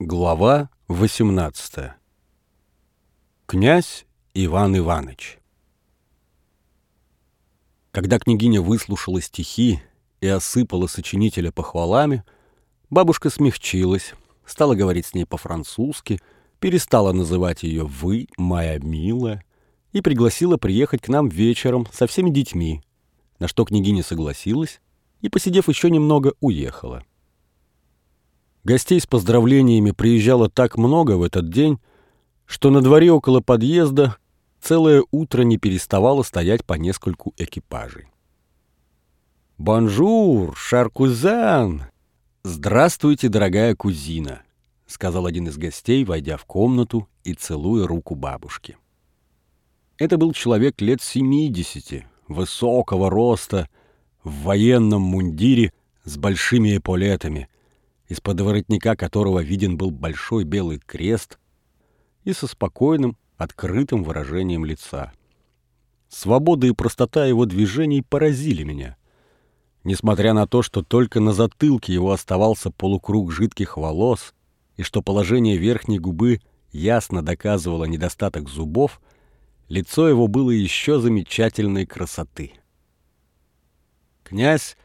Глава 18 Князь Иван Иванович Когда княгиня выслушала стихи и осыпала сочинителя похвалами, бабушка смягчилась, стала говорить с ней по-французски, перестала называть ее «вы, моя милая» и пригласила приехать к нам вечером со всеми детьми, на что княгиня согласилась и, посидев еще немного, уехала. Гостей с поздравлениями приезжало так много в этот день, что на дворе около подъезда целое утро не переставало стоять по нескольку экипажей. «Bonjour, chère cousine!» «Здравствуйте, дорогая кузина!» — сказал один из гостей, войдя в комнату и целуя руку бабушки. Это был человек лет семидесяти, высокого роста, в военном мундире с большими эполетами, из-под воротника которого виден был большой белый крест, и со спокойным, открытым выражением лица. Свобода и простота его движений поразили меня. Несмотря на то, что только на затылке его оставался полукруг жидких волос, и что положение верхней губы ясно доказывало недостаток зубов, лицо его было еще замечательной красоты. Князь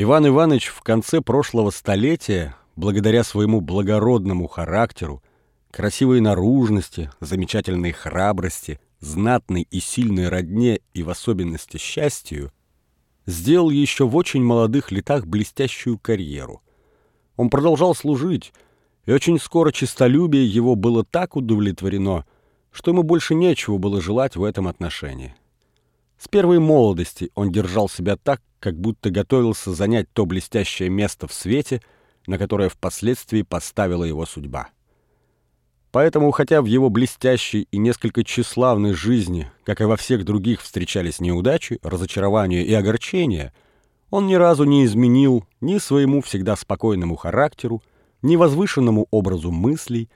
Иван Иванович в конце прошлого столетия, благодаря своему благородному характеру, красивой наружности, замечательной храбрости, знатной и сильной родне и в особенности счастью, сделал еще в очень молодых летах блестящую карьеру. Он продолжал служить, и очень скоро честолюбие его было так удовлетворено, что ему больше нечего было желать в этом отношении. С первой молодости он держал себя так, как будто готовился занять то блестящее место в свете, на которое впоследствии поставила его судьба. Поэтому, хотя в его блестящей и несколько тщеславной жизни, как и во всех других, встречались неудачи, разочарования и огорчения, он ни разу не изменил ни своему всегда спокойному характеру, ни возвышенному образу мыслей,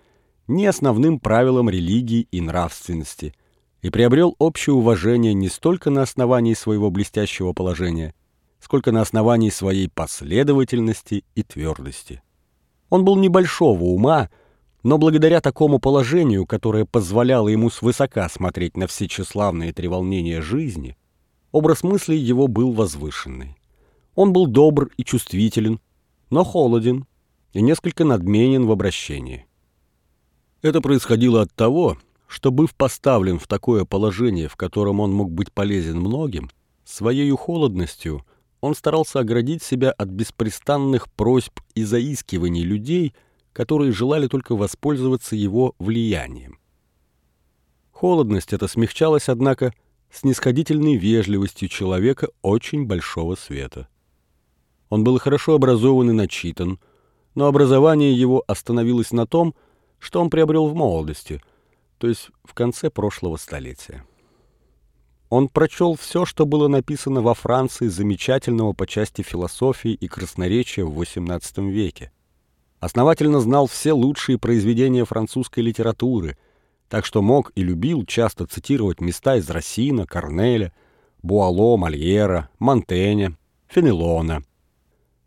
ни основным правилам религии и нравственности – и приобрел общее уважение не столько на основании своего блестящего положения, сколько на основании своей последовательности и твердости. Он был небольшого ума, но благодаря такому положению, которое позволяло ему свысока смотреть на все тщеславные треволнения жизни, образ мыслей его был возвышенный. Он был добр и чувствителен, но холоден и несколько надменен в обращении. Это происходило от того, что, быв поставлен в такое положение, в котором он мог быть полезен многим, своей холодностью он старался оградить себя от беспрестанных просьб и заискиваний людей, которые желали только воспользоваться его влиянием. Холодность эта смягчалась, однако, снисходительной вежливостью человека очень большого света. Он был хорошо образован и начитан, но образование его остановилось на том, что он приобрел в молодости – то есть в конце прошлого столетия. Он прочел все, что было написано во Франции замечательного по части философии и красноречия в XVIII веке. Основательно знал все лучшие произведения французской литературы, так что мог и любил часто цитировать места из Рассина, Корнеля, Буало, Мольера, Монтэня, Фенелона.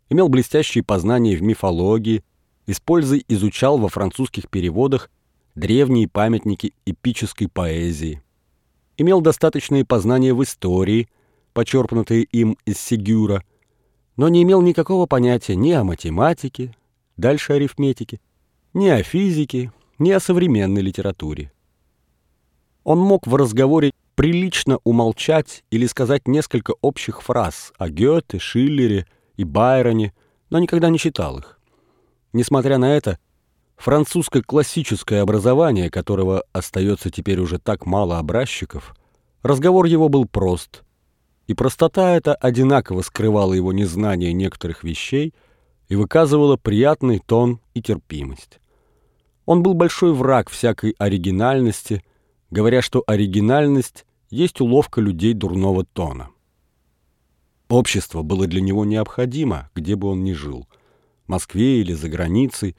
Имел блестящие познания в мифологии, и с пользой изучал во французских переводах древние памятники эпической поэзии. Имел достаточные познания в истории, почерпнутые им из Сигюра, но не имел никакого понятия ни о математике, дальше арифметике, ни о физике, ни о современной литературе. Он мог в разговоре прилично умолчать или сказать несколько общих фраз о Гёте, Шиллере и Байроне, но никогда не читал их. Несмотря на это, Французское классическое образование, которого остается теперь уже так мало образчиков, разговор его был прост, и простота эта одинаково скрывала его незнание некоторых вещей и выказывала приятный тон и терпимость. Он был большой враг всякой оригинальности, говоря, что оригинальность есть уловка людей дурного тона. Общество было для него необходимо, где бы он ни жил, в Москве или за границей,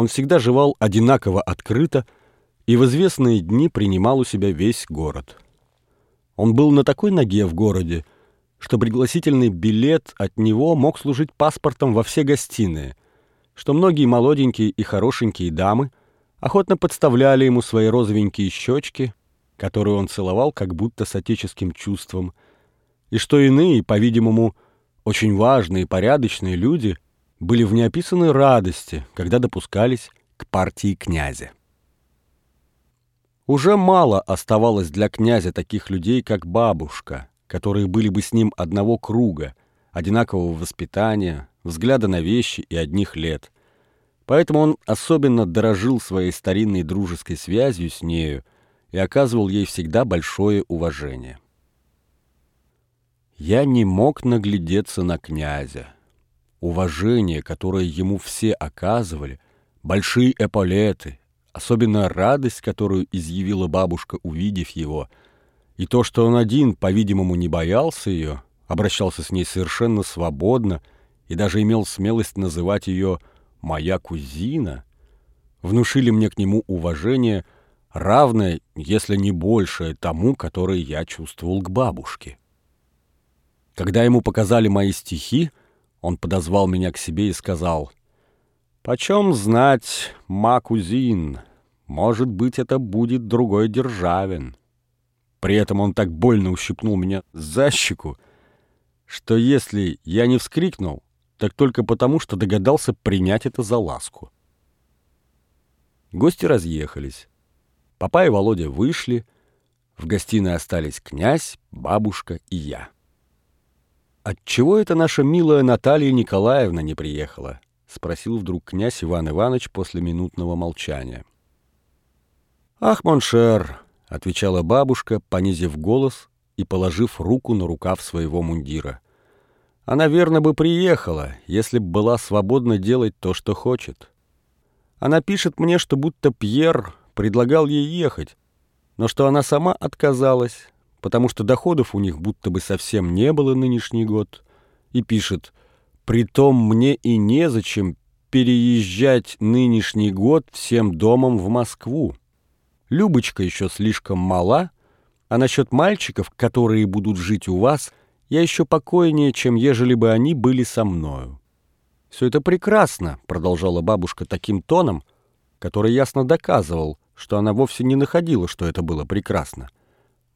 он всегда жевал одинаково открыто и в известные дни принимал у себя весь город. Он был на такой ноге в городе, что пригласительный билет от него мог служить паспортом во все гостиные, что многие молоденькие и хорошенькие дамы охотно подставляли ему свои розовенькие щечки, которые он целовал как будто с отеческим чувством, и что иные, по-видимому, очень важные и порядочные люди были в неописанной радости, когда допускались к партии князя. Уже мало оставалось для князя таких людей, как бабушка, которые были бы с ним одного круга, одинакового воспитания, взгляда на вещи и одних лет. Поэтому он особенно дорожил своей старинной дружеской связью с нею и оказывал ей всегда большое уважение. Я не мог наглядеться на князя. Уважение, которое ему все оказывали, большие эполеты, особенно радость, которую изъявила бабушка, увидев его, и то, что он один, по-видимому, не боялся ее, обращался с ней совершенно свободно и даже имел смелость называть ее «моя кузина», внушили мне к нему уважение, равное, если не большее, тому, которое я чувствовал к бабушке. Когда ему показали мои стихи, он подозвал меня к себе и сказал, «Почем знать, ма кузин, может быть, это будет другой Державин». При этом он так больно ущипнул меня за щеку, что если я не вскрикнул, так только потому, что догадался принять это за ласку. Гости разъехались. Папа и Володя вышли. В гостиной остались князь, бабушка и я. «Отчего это наша милая Наталья Николаевна не приехала?» — спросил вдруг князь Иван Иванович после минутного молчания. «Ах, mon cher!» — отвечала бабушка, понизив голос и положив руку на рукав своего мундира. Она верно бы приехала, если б была свободна делать то, что хочет. Она пишет мне, что будто Пьер предлагал ей ехать, но что она сама отказалась, потому что доходов у них будто бы совсем не было нынешний год, и пишет «Притом мне и незачем переезжать нынешний год всем домом в Москву. Любочка еще слишком мала, а насчет мальчиков, которые будут жить у вас, я еще покойнее, чем ежели бы они были со мною. «Все это прекрасно», — продолжала бабушка таким тоном, который ясно доказывал, что она вовсе не находила, что это было прекрасно.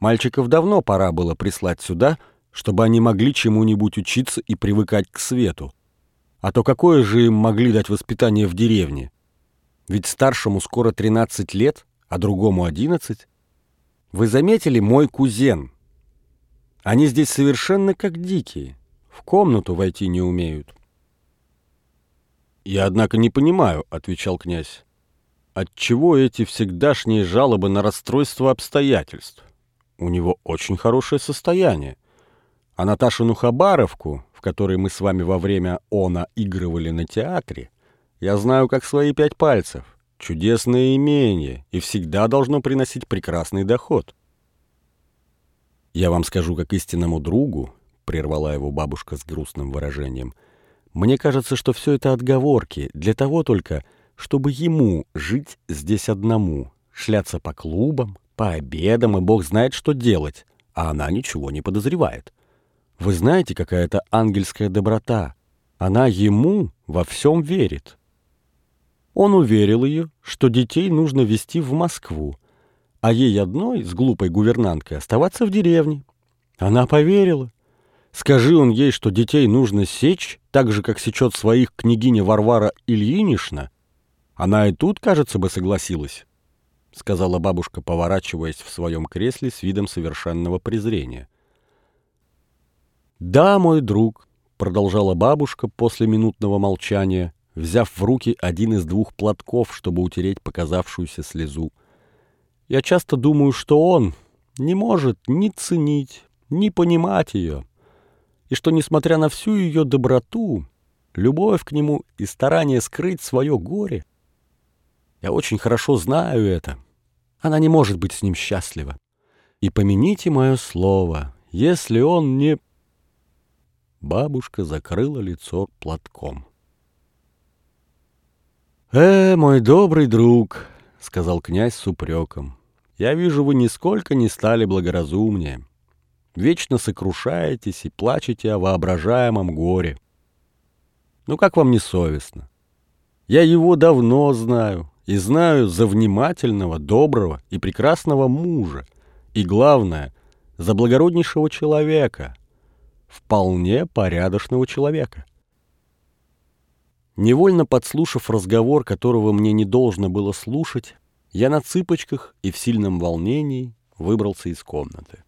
Мальчиков давно пора было прислать сюда, чтобы они могли чему-нибудь учиться и привыкать к свету. А то какое же им могли дать воспитание в деревне? Ведь старшему скоро 13 лет, а другому 11. Вы заметили мой кузен? Они здесь совершенно как дикие. В комнату войти не умеют. «Я, однако, не понимаю», — отвечал князь. «Отчего эти всегдашние жалобы на расстройство обстоятельств? У него очень хорошее состояние. А Наташину Хабаровку, в которой мы с вами во время «Она» игрывали на театре, я знаю как свои пять пальцев. Чудесное имение и всегда должно приносить прекрасный доход. «Я вам скажу как истинному другу», — прервала его бабушка с грустным выражением, «мне кажется, что все это отговорки для того только, чтобы ему жить здесь одному, шляться по клубам, по обедам и бог знает, что делать, а она ничего не подозревает. Вы знаете, какая это ангельская доброта. Она ему во всем верит». Он уверил ее, что детей нужно везти в Москву, а ей одной, с глупой гувернанткой, оставаться в деревне. Она поверила. Скажи он ей, что детей нужно сечь, так же, как сечет своих княгиня Варвара Ильинична, она и тут, кажется, бы согласилась, — сказала бабушка, поворачиваясь в своем кресле с видом совершенного презрения. «Да, мой друг», — продолжала бабушка после минутного молчания, — взяв в руки один из двух платков, чтобы утереть показавшуюся слезу. Я часто думаю, что он не может ни ценить, ни понимать ее, и что, несмотря на всю ее доброту, любовь к нему и старание скрыть свое горе, я очень хорошо знаю это, она не может быть с ним счастлива. И помяните мое слово, если он не... Бабушка закрыла лицо платком. «Э, мой добрый друг», — сказал князь с упреком, — «я вижу, вы нисколько не стали благоразумнее. Вечно сокрушаетесь и плачете о воображаемом горе. Ну как вам не совестно? Я его давно знаю и знаю за внимательного, доброго и прекрасного мужа, и, главное, за благороднейшего человека, вполне порядочного человека. Невольно подслушав разговор, которого мне не должно было слушать, я на цыпочках и в сильном волнении выбрался из комнаты.